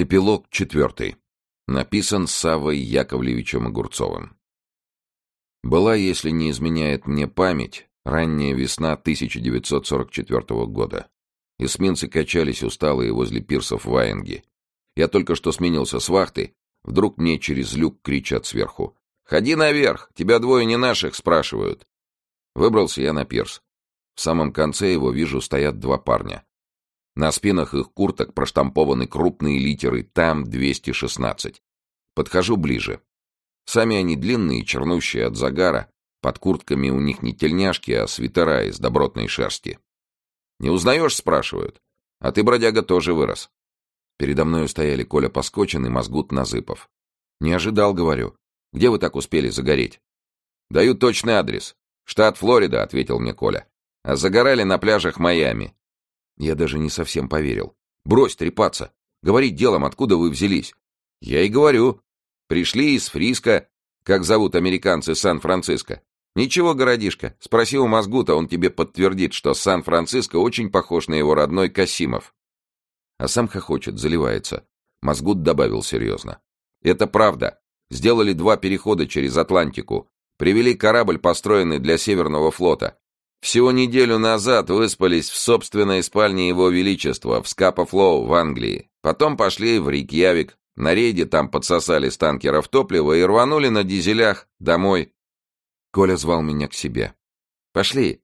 Эпилог четвертый. Написан Савой Яковлевичем Огурцовым. Была, если не изменяет мне память, ранняя весна 1944 года. Эсминцы качались усталые возле пирсов Ваенги. Я только что сменился с вахты, вдруг мне через люк кричат сверху. «Ходи наверх! Тебя двое не наших!» — спрашивают. Выбрался я на пирс. В самом конце его вижу стоят два парня. На спинах их курток проштампованы крупные литеры «Там-216». Подхожу ближе. Сами они длинные, чернущие от загара. Под куртками у них не тельняшки, а свитера из добротной шерсти. «Не узнаешь?» — спрашивают. «А ты, бродяга, тоже вырос». Передо мной стояли Коля Поскочин и Мозгут Назыпов. «Не ожидал, говорю. Где вы так успели загореть?» «Даю точный адрес. Штат Флорида», — ответил мне Коля. «А загорали на пляжах Майами. Я даже не совсем поверил. «Брось трепаться! Говори делом, откуда вы взялись!» «Я и говорю. Пришли из Фриска, как зовут американцы Сан-Франциско. Ничего, городишко, спроси у Мозгута, он тебе подтвердит, что Сан-Франциско очень похож на его родной Касимов». А сам хохочет, заливается. Мозгут добавил серьезно. «Это правда. Сделали два перехода через Атлантику. Привели корабль, построенный для Северного флота. Всего неделю назад выспались в собственной спальне Его Величества в Скапа-Флоу в Англии. Потом пошли в Рикьявик. На рейде там подсосали с танкеров топливо и рванули на дизелях домой. Коля звал меня к себе. «Пошли.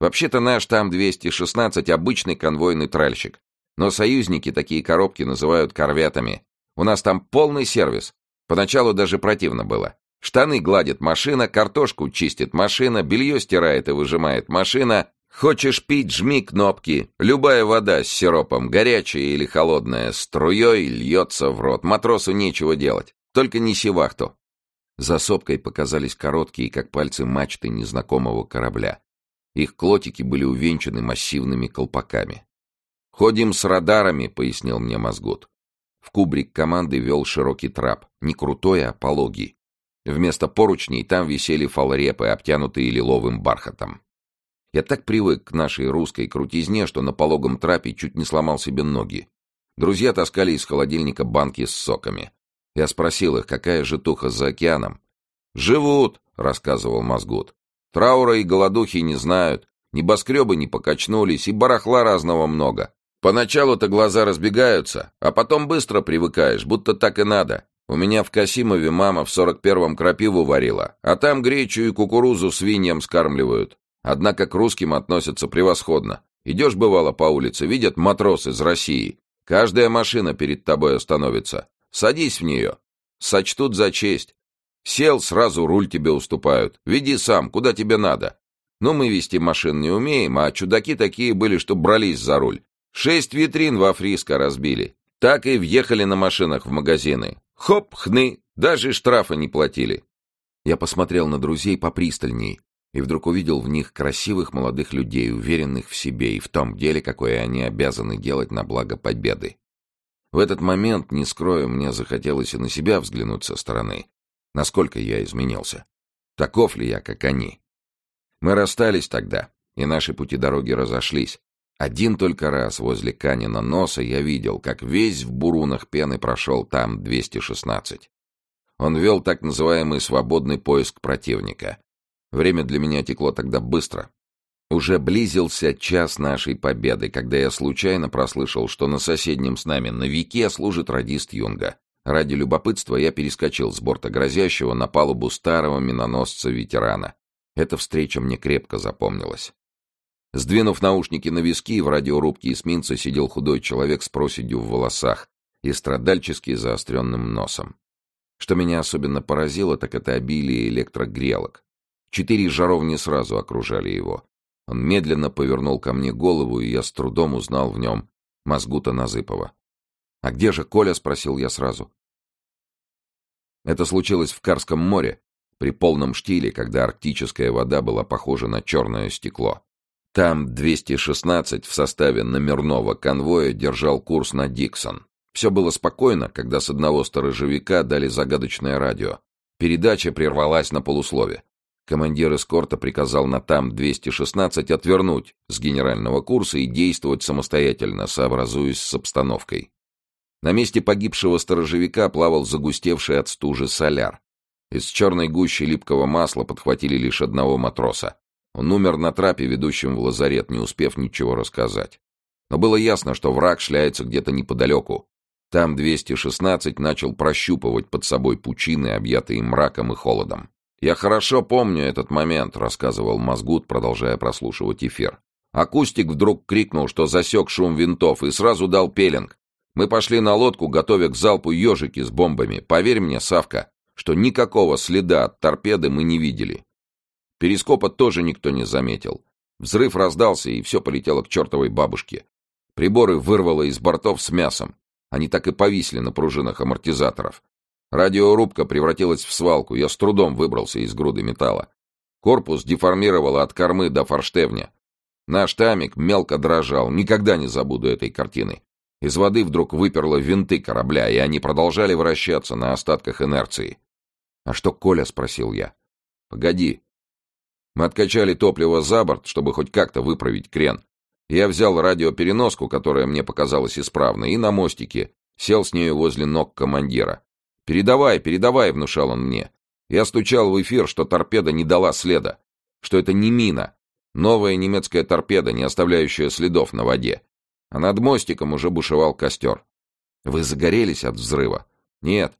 Вообще-то наш там 216 обычный конвойный тральщик. Но союзники такие коробки называют корветами. У нас там полный сервис. Поначалу даже противно было. Штаны гладит машина, картошку чистит машина, белье стирает и выжимает машина. Хочешь пить, жми кнопки. Любая вода с сиропом, горячая или холодная, струей льется в рот. Матросу нечего делать. Только неси вахту. За сопкой показались короткие, как пальцы мачты незнакомого корабля. Их клотики были увенчаны массивными колпаками. «Ходим с радарами», — пояснил мне Мозгут. В кубрик команды вел широкий трап, не крутой, а пологий. Вместо поручней там висели фалрепы, обтянутые лиловым бархатом. Я так привык к нашей русской крутизне, что на пологом трапе чуть не сломал себе ноги. Друзья таскали из холодильника банки с соками. Я спросил их, какая же туха за океаном. «Живут», — рассказывал Мозгут. «Траура и голодухи не знают. Небоскребы не покачнулись, и барахла разного много. Поначалу-то глаза разбегаются, а потом быстро привыкаешь, будто так и надо. У меня в Касимове мама в сорок первом крапиву варила, а там гречу и кукурузу свиньям скармливают. Однако к русским относятся превосходно. Идешь, бывало, по улице, видят матрос из России. Каждая машина перед тобой остановится. Садись в нее. Сочтут за честь. Сел, сразу руль тебе уступают. Веди сам, куда тебе надо. Ну, мы вести машин не умеем, а чудаки такие были, что брались за руль. Шесть витрин во Фриско разбили. Так и въехали на машинах в магазины. Хоп, хны, даже штрафа не платили. Я посмотрел на друзей попристальней и вдруг увидел в них красивых молодых людей, уверенных в себе и в том деле, какое они обязаны делать на благо победы. В этот момент, не скрою, мне захотелось и на себя взглянуть со стороны. Насколько я изменился. Таков ли я, как они? Мы расстались тогда, и наши пути дороги разошлись. Один только раз возле Канина носа я видел, как весь в бурунах пены прошел там 216. Он вел так называемый свободный поиск противника. Время для меня текло тогда быстро. Уже близился час нашей победы, когда я случайно прослышал, что на соседнем с нами на Вике служит радист Юнга. Ради любопытства я перескочил с борта грозящего на палубу старого миноносца-ветерана. Эта встреча мне крепко запомнилась. Сдвинув наушники на виски, в радиорубке эсминца сидел худой человек с проседью в волосах и страдальчески заостренным носом. Что меня особенно поразило, так это обилие электрогрелок. Четыре жаровни сразу окружали его. Он медленно повернул ко мне голову, и я с трудом узнал в нем Мозгута Назыпова. «А где же Коля?» — спросил я сразу. Это случилось в Карском море, при полном штиле, когда арктическая вода была похожа на черное стекло. Там 216 в составе номерного конвоя держал курс на Диксон. Все было спокойно, когда с одного сторожевика дали загадочное радио. Передача прервалась на полуслове. Командир эскорта приказал на ТАМ-216 отвернуть с генерального курса и действовать самостоятельно, сообразуясь с обстановкой. На месте погибшего сторожевика плавал загустевший от стужи соляр. Из черной гущи липкого масла подхватили лишь одного матроса. Он умер на трапе, ведущем в лазарет, не успев ничего рассказать. Но было ясно, что враг шляется где-то неподалеку. Там 216 начал прощупывать под собой пучины, объятые мраком и холодом. «Я хорошо помню этот момент», — рассказывал Мозгут, продолжая прослушивать эфир. Акустик вдруг крикнул, что засек шум винтов, и сразу дал пеленг. Мы пошли на лодку, готовя к залпу ежики с бомбами. Поверь мне, Савка, что никакого следа от торпеды мы не видели. Перископа тоже никто не заметил. Взрыв раздался, и все полетело к чертовой бабушке. Приборы вырвало из бортов с мясом. Они так и повисли на пружинах амортизаторов. Радиорубка превратилась в свалку. Я с трудом выбрался из груды металла. Корпус деформировало от кормы до форштевня. Наш тамик мелко дрожал. Никогда не забуду этой картины. Из воды вдруг выперло винты корабля, и они продолжали вращаться на остатках инерции. «А что Коля?» — спросил я. «Погоди». Мы откачали топливо за борт, чтобы хоть как-то выправить крен. Я взял радиопереноску, которая мне показалась исправной, и на мостике сел с нею возле ног командира. «Передавай, передавай», — внушал он мне. Я стучал в эфир, что торпеда не дала следа, что это не мина, новая немецкая торпеда, не оставляющая следов на воде а над мостиком уже бушевал костер. Вы загорелись от взрыва? Нет.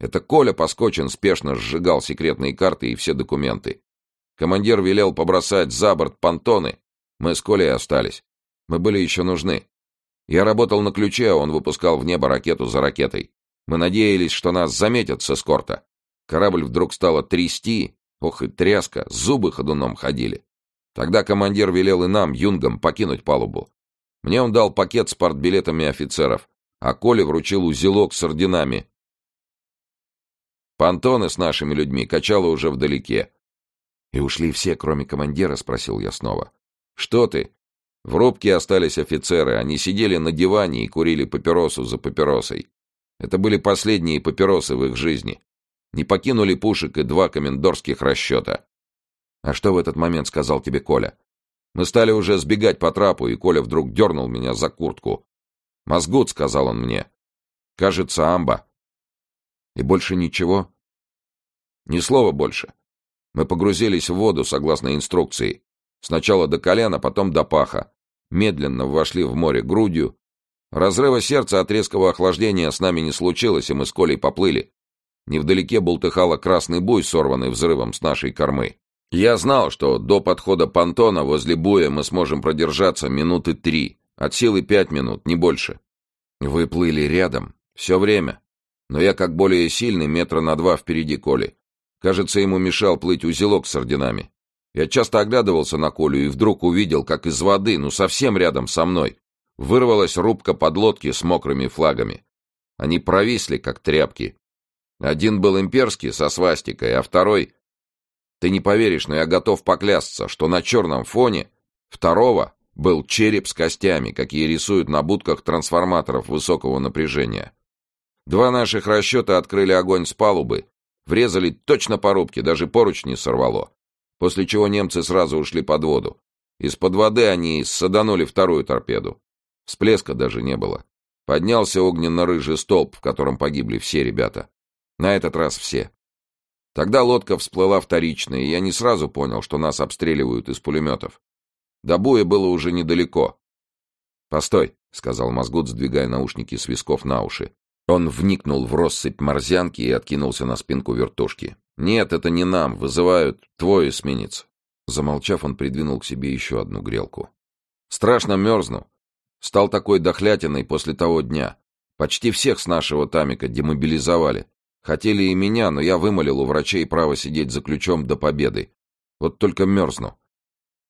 Это Коля Поскочин спешно сжигал секретные карты и все документы. Командир велел побросать за борт понтоны. Мы с Колей остались. Мы были еще нужны. Я работал на ключе, а он выпускал в небо ракету за ракетой. Мы надеялись, что нас заметят с эскорта. Корабль вдруг стало трясти. Ох и тряска, зубы ходуном ходили. Тогда командир велел и нам, юнгам, покинуть палубу. Мне он дал пакет с партбилетами офицеров, а Коле вручил узелок с орденами. Понтоны с нашими людьми качало уже вдалеке. «И ушли все, кроме командира?» — спросил я снова. «Что ты? В рубке остались офицеры. Они сидели на диване и курили папиросу за папиросой. Это были последние папиросы в их жизни. Не покинули пушек и два комендорских расчета». «А что в этот момент сказал тебе Коля?» Мы стали уже сбегать по трапу, и Коля вдруг дернул меня за куртку. «Мозгут», — сказал он мне. «Кажется, амба». «И больше ничего?» «Ни слова больше. Мы погрузились в воду, согласно инструкции. Сначала до колена, потом до паха. Медленно вошли в море грудью. Разрыва сердца от резкого охлаждения с нами не случилось, и мы с Колей поплыли. Невдалеке бултыхало красный буй, сорванный взрывом с нашей кормы. Я знал, что до подхода понтона возле буя мы сможем продержаться минуты три, от силы пять минут, не больше. Вы плыли рядом, все время. Но я как более сильный, метра на два впереди Коли. Кажется, ему мешал плыть узелок с орденами. Я часто оглядывался на Колю и вдруг увидел, как из воды, ну совсем рядом со мной, вырвалась рубка подлодки с мокрыми флагами. Они провисли, как тряпки. Один был имперский, со свастикой, а второй ты не поверишь, но я готов поклясться, что на черном фоне второго был череп с костями, какие рисуют на будках трансформаторов высокого напряжения. Два наших расчета открыли огонь с палубы, врезали точно по рубке, даже поручни сорвало, после чего немцы сразу ушли под воду. Из-под воды они саданули вторую торпеду. Всплеска даже не было. Поднялся огненно-рыжий столб, в котором погибли все ребята. На этот раз все. Тогда лодка всплыла вторично, и я не сразу понял, что нас обстреливают из пулеметов. До боя было уже недалеко. «Постой», — сказал Мозгут, сдвигая наушники с висков на уши. Он вникнул в россыпь морзянки и откинулся на спинку вертушки. «Нет, это не нам. Вызывают твой эсминец». Замолчав, он придвинул к себе еще одну грелку. «Страшно мерзну. Стал такой дохлятиной после того дня. Почти всех с нашего тамика демобилизовали. Хотели и меня, но я вымолил у врачей право сидеть за ключом до победы. Вот только мерзну.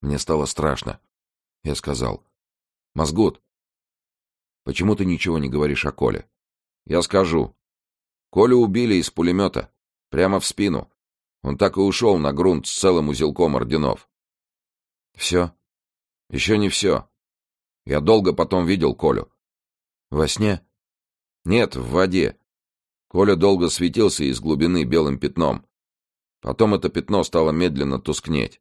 Мне стало страшно. Я сказал. Мозгут, почему ты ничего не говоришь о Коле? Я скажу. Колю убили из пулемета. Прямо в спину. Он так и ушел на грунт с целым узелком орденов. Все? Еще не все. Я долго потом видел Колю. Во сне? Нет, в воде. Коля долго светился из глубины белым пятном. Потом это пятно стало медленно тускнеть.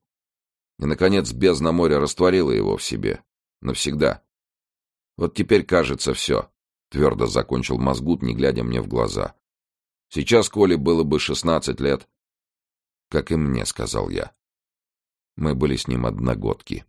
И, наконец, бездна моря растворила его в себе. Навсегда. Вот теперь кажется все. Твердо закончил мозгут, не глядя мне в глаза. Сейчас Коле было бы шестнадцать лет. Как и мне, сказал я. Мы были с ним одногодки.